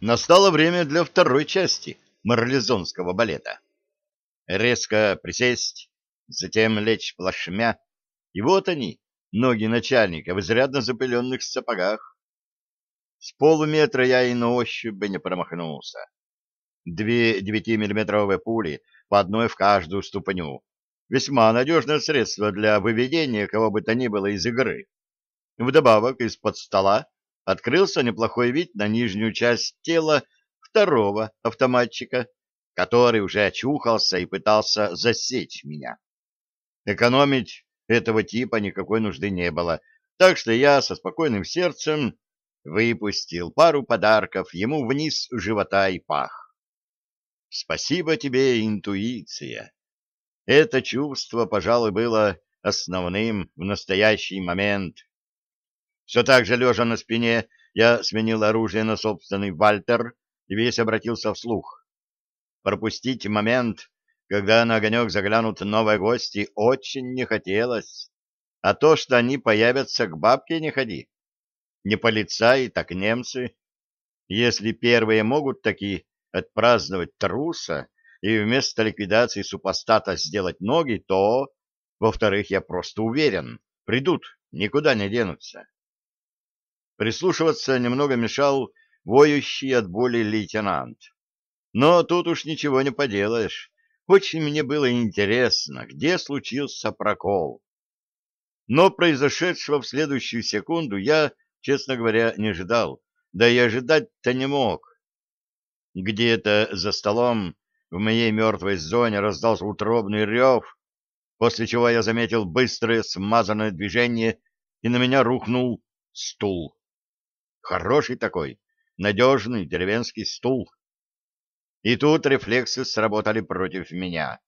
Настало время для второй части марлезонского балета. Резко присесть, затем лечь плашмя, и вот они, ноги начальника в изрядно запыленных сапогах. С полуметра я и на ощупь не промахнулся. Две девятимиллиметровые пули, по одной в каждую ступню. Весьма надежное средство для выведения кого бы то ни было из игры. Вдобавок из-под стола открылся неплохой вид на нижнюю часть тела второго автоматчика, который уже очухался и пытался засечь меня. Экономить этого типа никакой нужды не было, так что я со спокойным сердцем выпустил пару подарков ему вниз живота и пах. Спасибо тебе, интуиция. Это чувство, пожалуй, было основным в настоящий момент. Все так же, лежа на спине, я сменил оружие на собственный вальтер и весь обратился вслух. Пропустить момент, когда на огонек заглянут новые гости, очень не хотелось. А то, что они появятся к бабке, не ходи. Не полицаи, так немцы. Если первые могут такие отпраздновать труса и вместо ликвидации супостата сделать ноги, то, во-вторых, я просто уверен, придут, никуда не денутся. Прислушиваться немного мешал воющий от боли лейтенант. Но тут уж ничего не поделаешь. Очень мне было интересно, где случился прокол. Но произошедшего в следующую секунду я, честно говоря, не ожидал. Да и ожидать-то не мог. Где-то за столом в моей мертвой зоне раздался утробный рев, после чего я заметил быстрое смазанное движение, и на меня рухнул стул. Хороший такой, надежный деревенский стул. И тут рефлексы сработали против меня.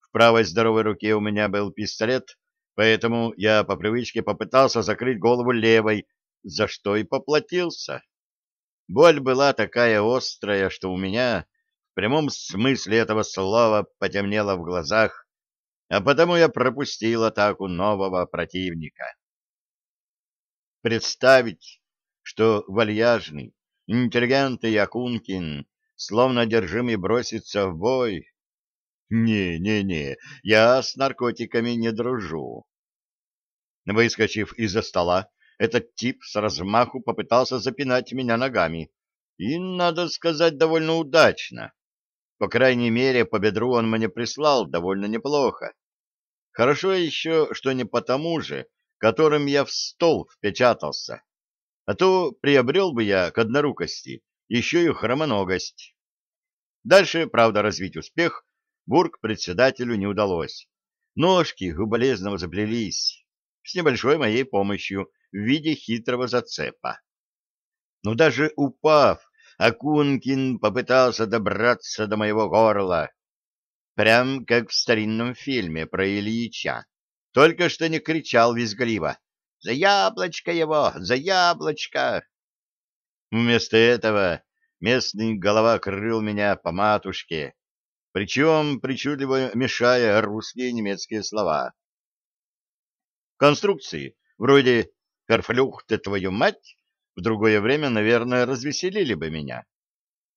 В правой здоровой руке у меня был пистолет, поэтому я по привычке попытался закрыть голову левой, за что и поплатился. Боль была такая острая, что у меня в прямом смысле этого слова потемнело в глазах, а потому я пропустил атаку нового противника. Представить, что вальяжный, интеллигентный Якункин, словно одержимый, бросится в бой. Не-не-не, я с наркотиками не дружу. Выскочив из-за стола, этот тип с размаху попытался запинать меня ногами. И, надо сказать, довольно удачно. По крайней мере, по бедру он мне прислал довольно неплохо. Хорошо еще, что не потому же, которым я в стол впечатался а то приобрел бы я к однорукости еще и хромоногость. Дальше, правда, развить успех бург председателю не удалось. Ножки у болезного заплелись с небольшой моей помощью в виде хитрого зацепа. Но даже упав, Акункин попытался добраться до моего горла, прям как в старинном фильме про Ильича, только что не кричал визгливо за яблочко его! За яблочко!» Вместо этого местный голова крыл меня по матушке, причем причудливо мешая русские и немецкие слова. Конструкции вроде «Карфлюхте твою мать» в другое время, наверное, развеселили бы меня.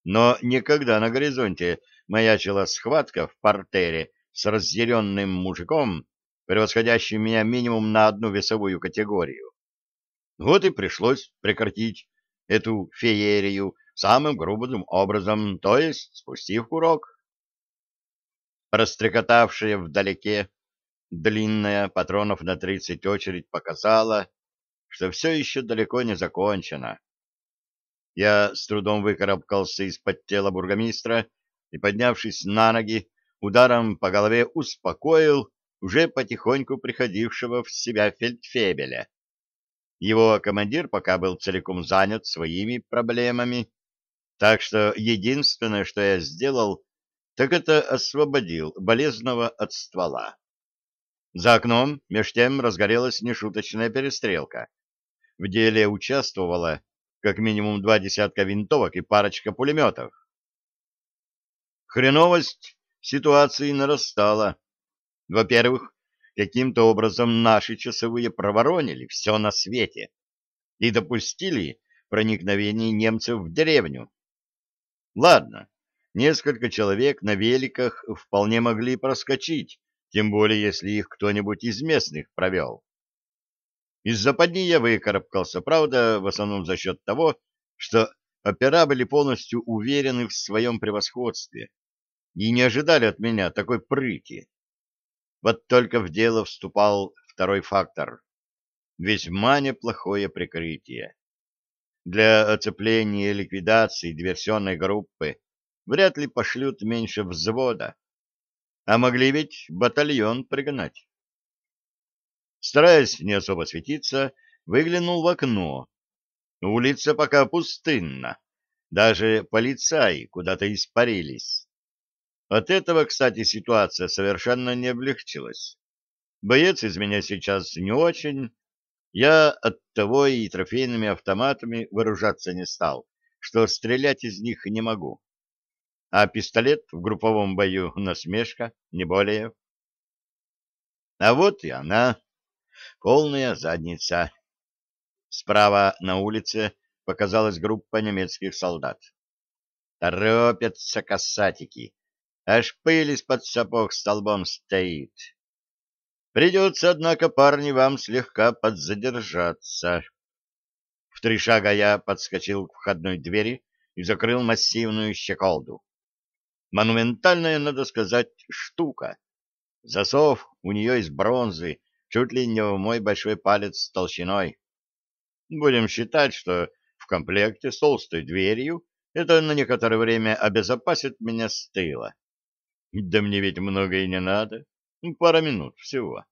Но никогда на горизонте маячила схватка в портере с разъяренным мужиком, превосходящий меня минимум на одну весовую категорию. Вот и пришлось прекратить эту феерию самым грубым образом, то есть спустив курок. Прострекотавшая вдалеке длинная патронов на тридцать очередь показала, что все еще далеко не закончено. Я с трудом выкарабкался из-под тела бургомистра и, поднявшись на ноги, ударом по голове успокоил уже потихоньку приходившего в себя фельдфебеля. Его командир пока был целиком занят своими проблемами, так что единственное, что я сделал, так это освободил болезного от ствола. За окном меж тем разгорелась нешуточная перестрелка. В деле участвовало как минимум два десятка винтовок и парочка пулеметов. Хреновость ситуации нарастала. Во-первых, каким-то образом наши часовые проворонили все на свете и допустили проникновение немцев в деревню. Ладно, несколько человек на великах вполне могли проскочить, тем более если их кто-нибудь из местных провел. Из западни я выкарабкался, правда, в основном за счет того, что опера были полностью уверены в своем превосходстве и не ожидали от меня такой прыти. Вот только в дело вступал второй фактор — весьма неплохое прикрытие. Для оцепления и ликвидации диверсионной группы вряд ли пошлют меньше взвода, а могли ведь батальон пригнать. Стараясь не особо светиться, выглянул в окно. Улица пока пустынна, даже полицаи куда-то испарились. От этого, кстати, ситуация совершенно не облегчилась. Боец из меня сейчас не очень, я оттого и трофейными автоматами вооружаться не стал, что стрелять из них не могу. А пистолет в групповом бою насмешка, не более. А вот и она, полная задница. Справа на улице показалась группа немецких солдат. Торопятся касатики, аж пыль из-под сапог столбом стоит. Придется, однако, парни, вам слегка подзадержаться. В три шага я подскочил к входной двери и закрыл массивную щеколду. Монументальная, надо сказать, штука. Засов у нее из бронзы, чуть ли не в мой большой палец толщиной. Будем считать, что в комплекте с толстой дверью это на некоторое время обезопасит меня с тыла. Да мне ведь много и не надо. Ну, пара минут всего.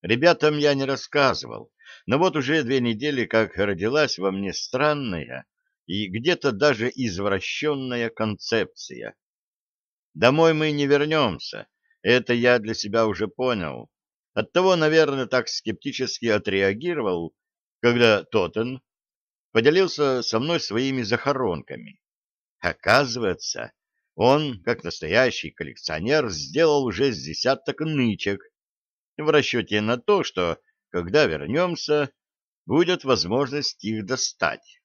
Ребятам я не рассказывал, но вот уже две недели как родилась во мне странная и где-то даже извращенная концепция. Домой мы не вернемся, это я для себя уже понял. Оттого, наверное, так скептически отреагировал, когда Тоттен поделился со мной своими захоронками. Оказывается, он, как настоящий коллекционер, сделал уже с десяток нычек в расчете на то, что, когда вернемся, будет возможность их достать.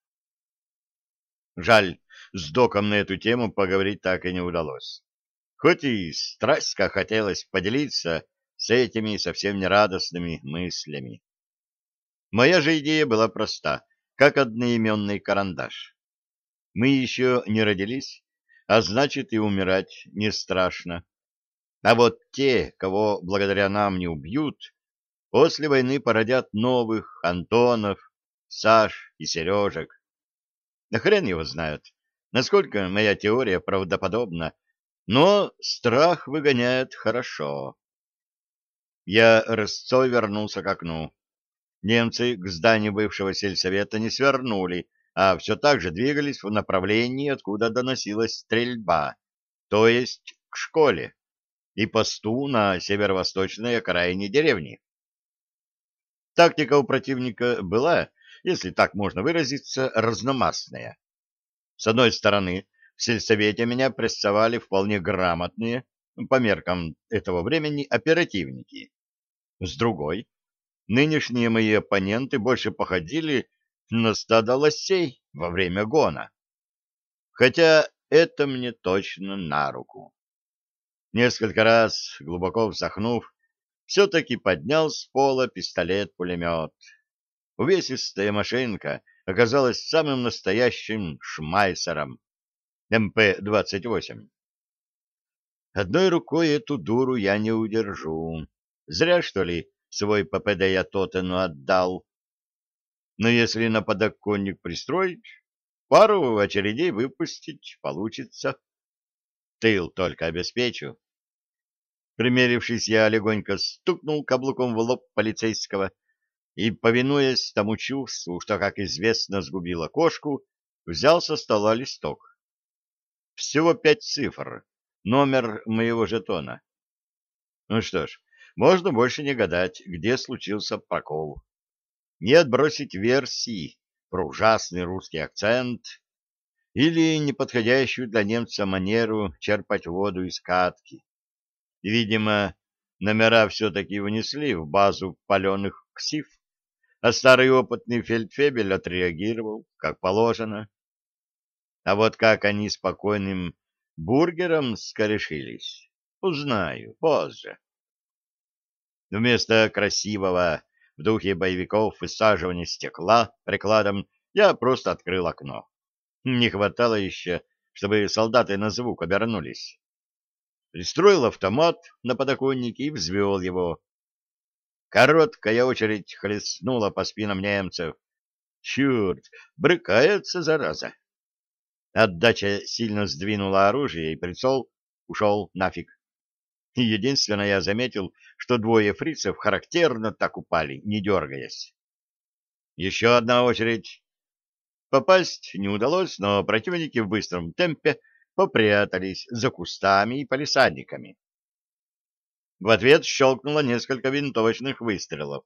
Жаль, с доком на эту тему поговорить так и не удалось. Хоть и страстно хотелось поделиться с этими совсем нерадостными мыслями. Моя же идея была проста, как одноименный карандаш. Мы еще не родились, а значит и умирать не страшно. А вот те, кого благодаря нам не убьют, после войны породят новых Антонов, Саш и Сережек. Да хрен его знает, насколько моя теория правдоподобна, но страх выгоняет хорошо. Я рысцой вернулся к окну. Немцы к зданию бывшего сельсовета не свернули, а все так же двигались в направлении, откуда доносилась стрельба, то есть к школе и посту на северо-восточной окраине деревни. Тактика у противника была, если так можно выразиться, разномастная. С одной стороны, в сельсовете меня прессовали вполне грамотные, по меркам этого времени, оперативники. С другой, нынешние мои оппоненты больше походили на стадо лосей во время гона. Хотя это мне точно на руку. Несколько раз, глубоко вздохнув, все-таки поднял с пола пистолет-пулемет. Увесистая машинка оказалась самым настоящим шмайсером МП-28. Одной рукой эту дуру я не удержу. Зря, что ли, свой ППД я Тотену отдал но если на подоконник пристроить, пару очередей выпустить получится. Тыл только обеспечу. Примерившись, я легонько стукнул каблуком в лоб полицейского и, повинуясь тому чувству, что, как известно, сгубило кошку, взял со стола листок. Всего пять цифр, номер моего жетона. Ну что ж, можно больше не гадать, где случился прокол не отбросить версии про ужасный русский акцент или неподходящую для немца манеру черпать воду из катки. видимо, номера все-таки внесли в базу паленых ксив, а старый опытный фельдфебель отреагировал, как положено. А вот как они спокойным бургером скорешились, узнаю позже. Вместо красивого в духе боевиков высаживания стекла прикладом я просто открыл окно. Не хватало еще, чтобы солдаты на звук обернулись. Пристроил автомат на подоконнике и взвел его. Короткая очередь хлестнула по спинам немцев. Черт, брыкается, зараза. Отдача сильно сдвинула оружие, и прицел ушел нафиг. Единственное, я заметил, что двое фрицев характерно так упали, не дергаясь. Еще одна очередь. Попасть не удалось, но противники в быстром темпе попрятались за кустами и палисадниками. В ответ щелкнуло несколько винтовочных выстрелов.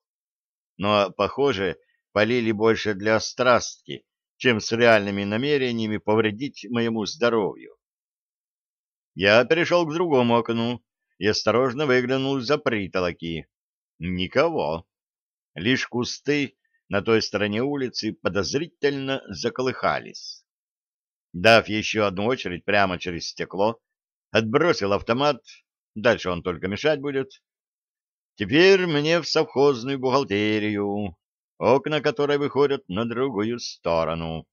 Но, похоже, полили больше для страстки, чем с реальными намерениями повредить моему здоровью. Я перешел к другому окну и осторожно выглянул за притолоки. Никого. Лишь кусты на той стороне улицы подозрительно заколыхались. Дав еще одну очередь прямо через стекло, отбросил автомат, дальше он только мешать будет. Теперь мне в совхозную бухгалтерию, окна которой выходят на другую сторону.